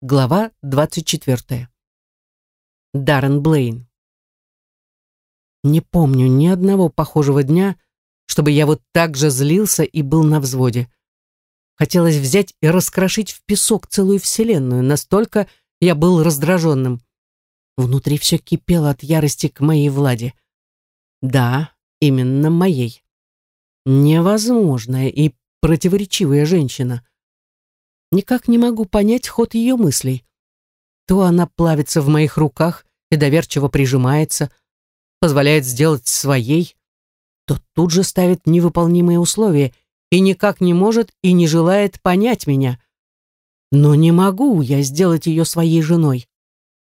Глава 24. Даррен Блейн. Не помню ни одного похожего дня, чтобы я вот так же злился и был на взводе. Хотелось взять и раскрошить в песок целую вселенную, настолько я был раздраженным. Внутри все кипело от ярости к моей Владе. Да, именно моей. Невозможная и противоречивая женщина. Никак не могу понять ход ее мыслей. То она плавится в моих руках и доверчиво прижимается, позволяет сделать своей, то тут же ставит невыполнимые условия и никак не может и не желает понять меня. Но не могу я сделать ее своей женой.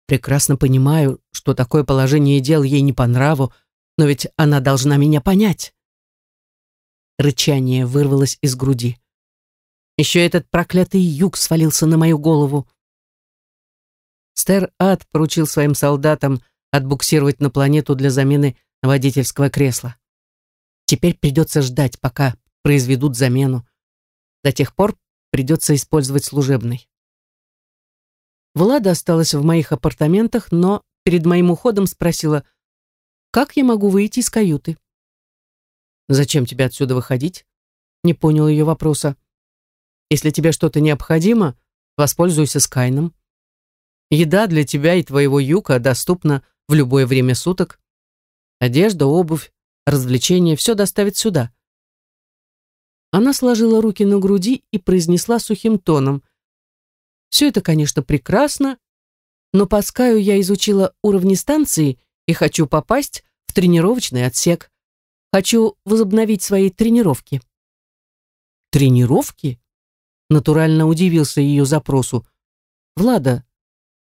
Прекрасно понимаю, что такое положение дел ей не по нраву, но ведь она должна меня понять. Рычание вырвалось из груди. Еще этот проклятый юг свалился на мою голову. Стер Ад поручил своим солдатам отбуксировать на планету для замены водительского кресла. Теперь придется ждать, пока произведут замену. До тех пор придется использовать служебный. Влада осталась в моих апартаментах, но перед моим уходом спросила, как я могу выйти из каюты. «Зачем тебе отсюда выходить?» Не понял ее вопроса. «Если тебе что-то необходимо, воспользуйся Скайном. Еда для тебя и твоего юка доступна в любое время суток. Одежда, обувь, развлечения — все доставит сюда». Она сложила руки на груди и произнесла сухим тоном — все это, конечно, прекрасно, но по Скаю я изучила уровни станции и хочу попасть в тренировочный отсек. Хочу возобновить свои тренировки. Тренировки? Натурально удивился ее запросу. Влада,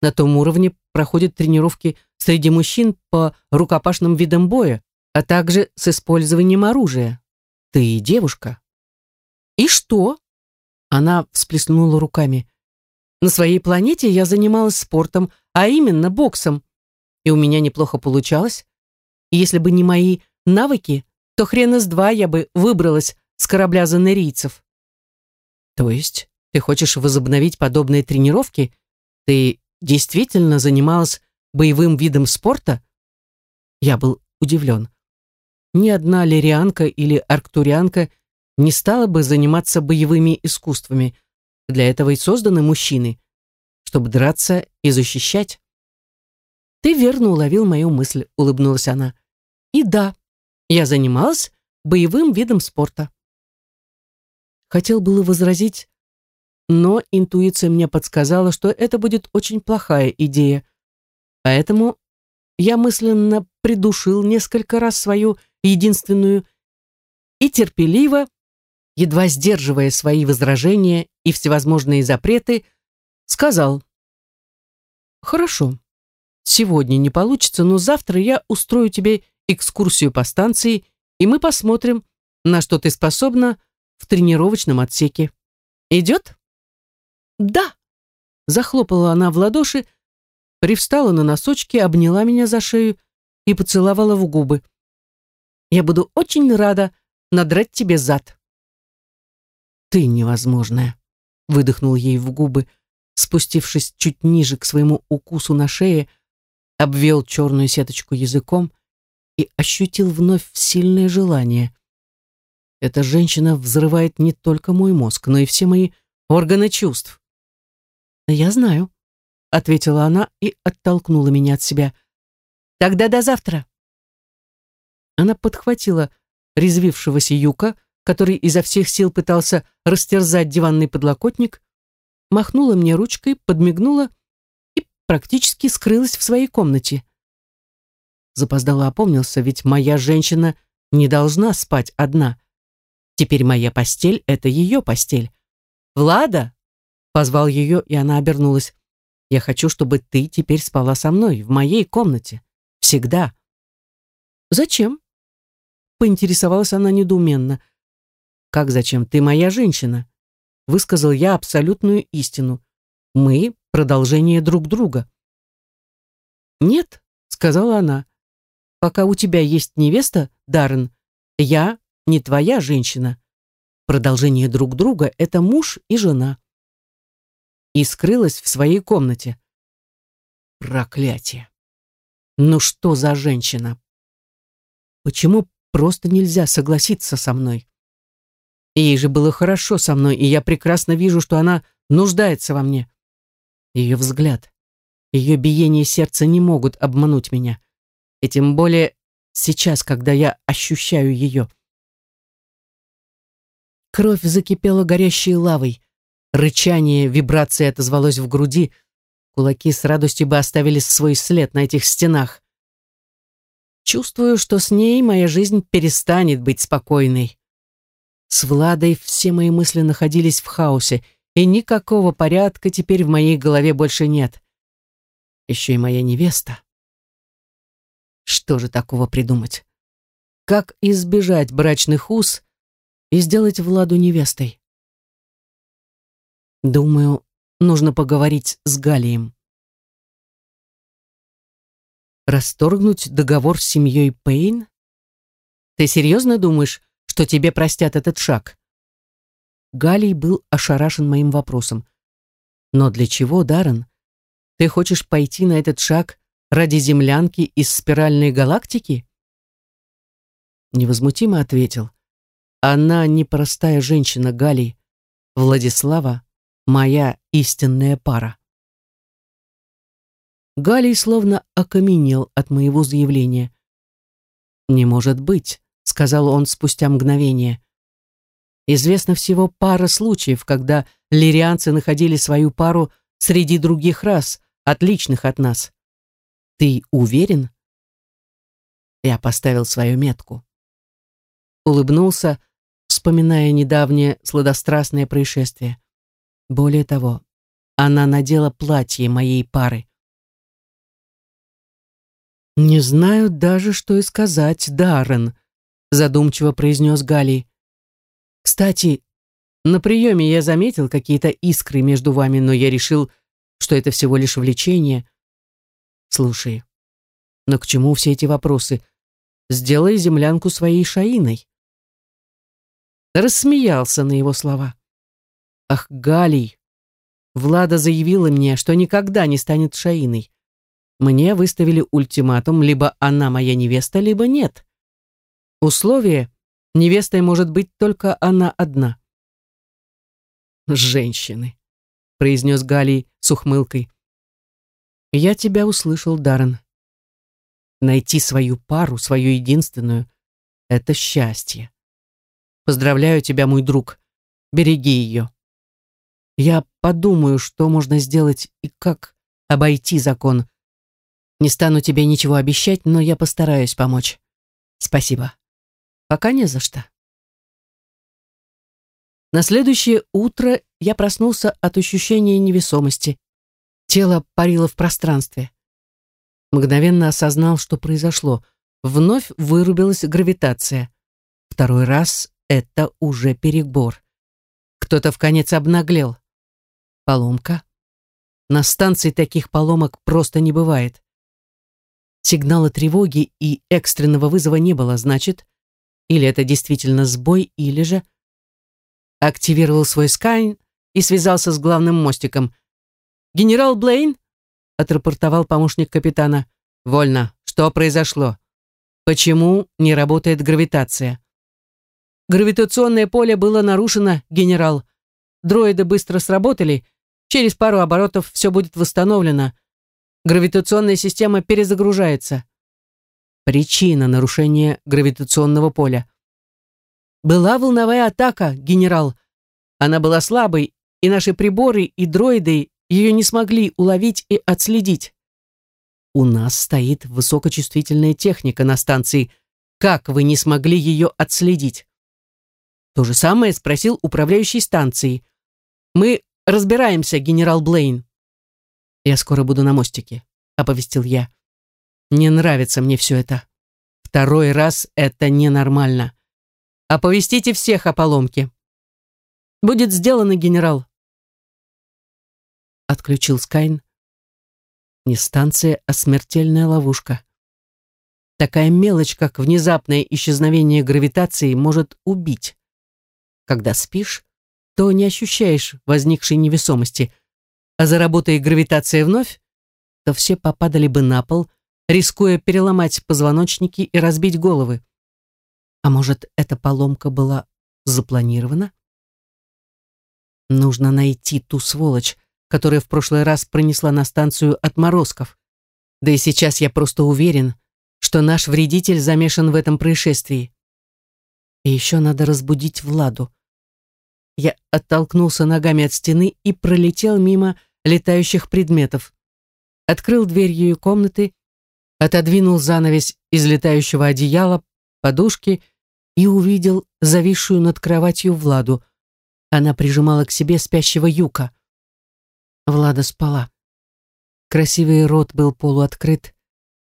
на том уровне проходят тренировки среди мужчин по рукопашным видам боя, а также с использованием оружия. Ты девушка. И что? Она всплеснула руками. На своей планете я занималась спортом, а именно боксом. И у меня неплохо получалось. И если бы не мои навыки, то хрен из два я бы выбралась с корабля занырийцев. То есть ты хочешь возобновить подобные тренировки? Ты действительно занималась боевым видом спорта? Я был удивлен. Ни одна лирианка или арктурианка не стала бы заниматься боевыми искусствами, для этого и созданы мужчины, чтобы драться и защищать. Ты верно уловил мою мысль, улыбнулась она. И да, я занималась боевым видом спорта. Хотел было возразить, но интуиция мне подсказала, что это будет очень плохая идея. Поэтому я мысленно придушил несколько раз свою единственную и терпеливо едва сдерживая свои возражения и всевозможные запреты, сказал, «Хорошо, сегодня не получится, но завтра я устрою тебе экскурсию по станции, и мы посмотрим, на что ты способна в тренировочном отсеке. Идет?» «Да!» — захлопала она в ладоши, привстала на носочки, обняла меня за шею и поцеловала в губы. «Я буду очень рада надрать тебе зад». «Ты невозможная», — выдохнул ей в губы, спустившись чуть ниже к своему укусу на шее, обвел черную сеточку языком и ощутил вновь сильное желание. Эта женщина взрывает не только мой мозг, но и все мои органы чувств. «Я знаю», — ответила она и оттолкнула меня от себя. «Тогда до завтра». Она подхватила резвившегося юка, который изо всех сил пытался растерзать диванный подлокотник, махнула мне ручкой, подмигнула и практически скрылась в своей комнате. Запоздало опомнился, ведь моя женщина не должна спать одна. Теперь моя постель — это ее постель. «Влада!» — позвал ее, и она обернулась. «Я хочу, чтобы ты теперь спала со мной, в моей комнате. Всегда». «Зачем?» — поинтересовалась она недоуменно. «Как зачем? Ты моя женщина!» Высказал я абсолютную истину. «Мы — продолжение друг друга». «Нет», — сказала она, — «пока у тебя есть невеста, Даррен, я не твоя женщина. Продолжение друг друга — это муж и жена». И скрылась в своей комнате. Проклятие! Ну что за женщина? Почему просто нельзя согласиться со мной? Ей же было хорошо со мной, и я прекрасно вижу, что она нуждается во мне. Ее взгляд, ее биение сердца не могут обмануть меня. И тем более сейчас, когда я ощущаю ее. Кровь закипела горящей лавой. Рычание, вибрация отозвалось в груди. Кулаки с радостью бы оставили свой след на этих стенах. Чувствую, что с ней моя жизнь перестанет быть спокойной. С Владой все мои мысли находились в хаосе, и никакого порядка теперь в моей голове больше нет. Еще и моя невеста. Что же такого придумать? Как избежать брачных уз и сделать Владу невестой? Думаю, нужно поговорить с Галием. Расторгнуть договор с семьей Пейн? Ты серьезно думаешь, что тебе простят этот шаг? Галий был ошарашен моим вопросом. Но для чего, Даррен? Ты хочешь пойти на этот шаг ради землянки из спиральной галактики? Невозмутимо ответил. Она непростая женщина, Галий. Владислава моя истинная пара. Галий словно окаменел от моего заявления. «Не может быть», — сказал он спустя мгновение. «Известно всего пара случаев, когда лирианцы находили свою пару среди других рас, отличных от нас. Ты уверен?» Я поставил свою метку. Улыбнулся, вспоминая недавнее сладострастное происшествие. Более того, она надела платье моей пары. «Не знаю даже, что и сказать, Даррен», задумчиво произнес Галий. «Кстати, на приеме я заметил какие-то искры между вами, но я решил, что это всего лишь влечение. Слушай, но к чему все эти вопросы? Сделай землянку своей шаиной». Рассмеялся на его слова. Ах, Галий! Влада заявила мне, что никогда не станет Шаиной. Мне выставили ультиматум, либо она моя невеста, либо нет. Условие — невестой может быть только она одна. «Женщины», — произнес Галий с ухмылкой. «Я тебя услышал, Даррен. Найти свою пару, свою единственную — это счастье. Поздравляю тебя, мой друг. Береги ее». Я подумаю, что можно сделать и как обойти закон. Не стану тебе ничего обещать, но я постараюсь помочь. Спасибо. Пока не за что. На следующее утро я проснулся от ощущения невесомости. Тело парило в пространстве. Мгновенно осознал, что произошло. Вновь вырубилась гравитация. Второй раз это уже перебор. Кто-то в конец обнаглел. Поломка. На станции таких поломок просто не бывает. Сигнала тревоги и экстренного вызова не было, значит, или это действительно сбой, или же... Активировал свой скайн и связался с главным мостиком. «Генерал Блейн?» — отрапортовал помощник капитана. «Вольно. Что произошло? Почему не работает гравитация?» «Гравитационное поле было нарушено, генерал. Дроиды быстро сработали, Через пару оборотов все будет восстановлено. Гравитационная система перезагружается. Причина нарушения гравитационного поля. Была волновая атака, генерал. Она была слабой, и наши приборы и дроиды ее не смогли уловить и отследить. У нас стоит высокочувствительная техника на станции. Как вы не смогли ее отследить? То же самое спросил управляющий станцией. Мы Разбираемся, генерал Блейн. Я скоро буду на мостике, оповестил я. Не нравится мне все это. Второй раз это ненормально. Оповестите всех о поломке. Будет сделано, генерал. Отключил Скайн. Не станция, а смертельная ловушка. Такая мелочь, как внезапное исчезновение гравитации, может убить. Когда спишь, то не ощущаешь возникшей невесомости. а заработая гравитация вновь, то все попадали бы на пол, рискуя переломать позвоночники и разбить головы. А может, эта поломка была запланирована? Нужно найти ту сволочь, которая в прошлый раз пронесла на станцию отморозков. Да и сейчас я просто уверен, что наш вредитель замешан в этом происшествии. И еще надо разбудить Владу. Оттолкнулся ногами от стены и пролетел мимо летающих предметов. Открыл дверь ее комнаты, отодвинул занавес из летающего одеяла, подушки и увидел зависшую над кроватью Владу. Она прижимала к себе спящего Юка. Влада спала. Красивый рот был полуоткрыт,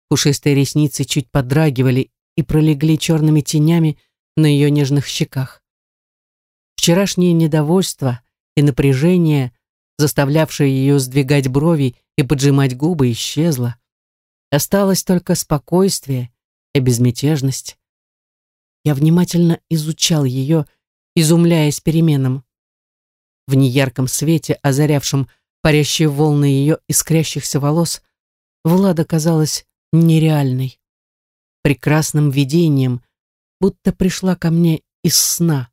пушистые ресницы чуть подрагивали и пролегли черными тенями на ее нежных щеках. Вчерашнее недовольство и напряжение, заставлявшее ее сдвигать брови и поджимать губы, исчезло. Осталось только спокойствие и безмятежность. Я внимательно изучал ее, изумляясь переменам. В неярком свете, озарявшем парящие волны ее искрящихся волос, Влада казалась нереальной, прекрасным видением, будто пришла ко мне из сна.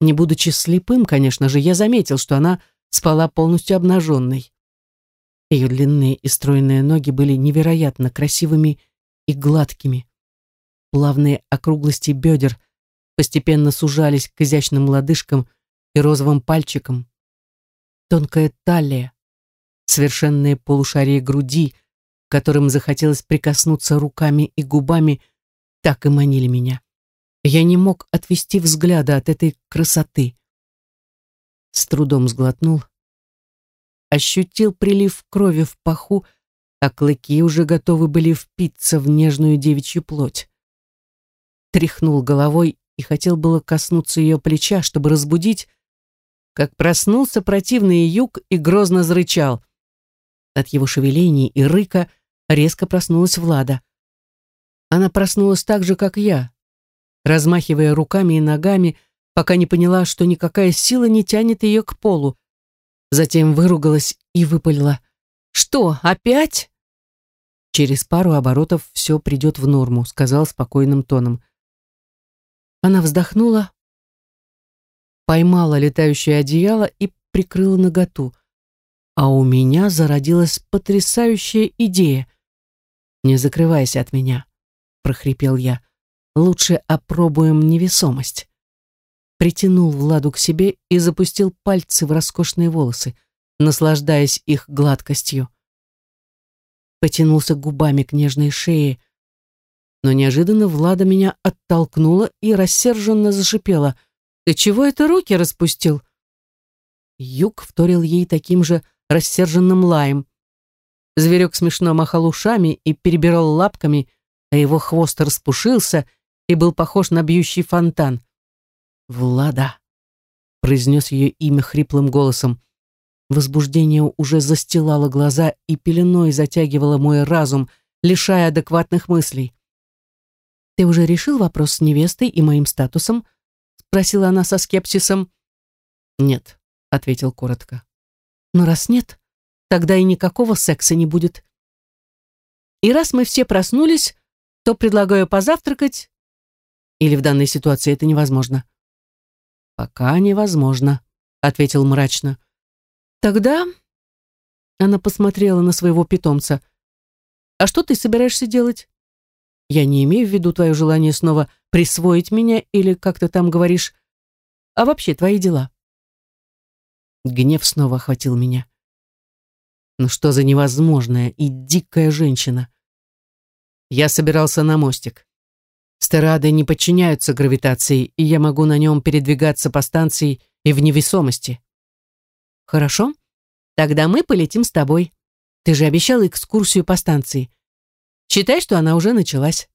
Не будучи слепым, конечно же, я заметил, что она спала полностью обнаженной. Ее длинные и стройные ноги были невероятно красивыми и гладкими. Плавные округлости бедер постепенно сужались к изящным лодыжкам и розовым пальчикам. Тонкая талия, совершенные полушария груди, которым захотелось прикоснуться руками и губами, так и манили меня. Я не мог отвести взгляда от этой красоты. С трудом сглотнул. Ощутил прилив крови в паху, а клыки уже готовы были впиться в нежную девичью плоть. Тряхнул головой и хотел было коснуться ее плеча, чтобы разбудить, как проснулся противный юг и грозно зарычал. От его шевелений и рыка резко проснулась Влада. Она проснулась так же, как я, размахивая руками и ногами, пока не поняла, что никакая сила не тянет ее к полу. Затем выругалась и выпалила. «Что, опять?» «Через пару оборотов все придет в норму», — сказал спокойным тоном. Она вздохнула, поймала летающее одеяло и прикрыла наготу. А у меня зародилась потрясающая идея. «Не закрывайся от меня», — прохрипел я. Лучше опробуем невесомость. Притянул Владу к себе и запустил пальцы в роскошные волосы, наслаждаясь их гладкостью. Потянулся губами к нежной шее, но неожиданно Влада меня оттолкнула и рассерженно зашипела. «Ты чего это руки распустил?» Юг вторил ей таким же рассерженным лаем. Зверек смешно махал ушами и перебирал лапками, а его хвост распушился — и был похож на бьющий фонтан. «Влада», — произнес ее имя хриплым голосом. Возбуждение уже застилало глаза и пеленой затягивало мой разум, лишая адекватных мыслей. «Ты уже решил вопрос с невестой и моим статусом?» — спросила она со скепсисом. «Нет», — ответил коротко. «Но раз нет, тогда и никакого секса не будет. И раз мы все проснулись, то предлагаю позавтракать или в данной ситуации это невозможно? Пока невозможно, ответил мрачно. Тогда она посмотрела на своего питомца. А что ты собираешься делать? Я не имею в виду твое желание снова присвоить меня или, как ты там говоришь, а вообще твои дела. Гнев снова охватил меня. Ну что за невозможная и дикая женщина? Я собирался на мостик. Стерады не подчиняются гравитации, и я могу на нем передвигаться по станции и в невесомости. Хорошо, тогда мы полетим с тобой. Ты же обещал экскурсию по станции. Считай, что она уже началась.